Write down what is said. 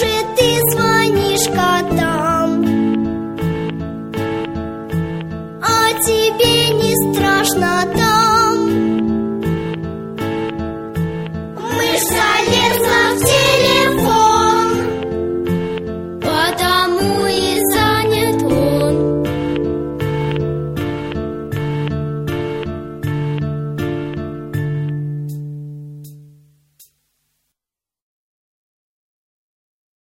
же ты звонишь котам? А тебе не страшно там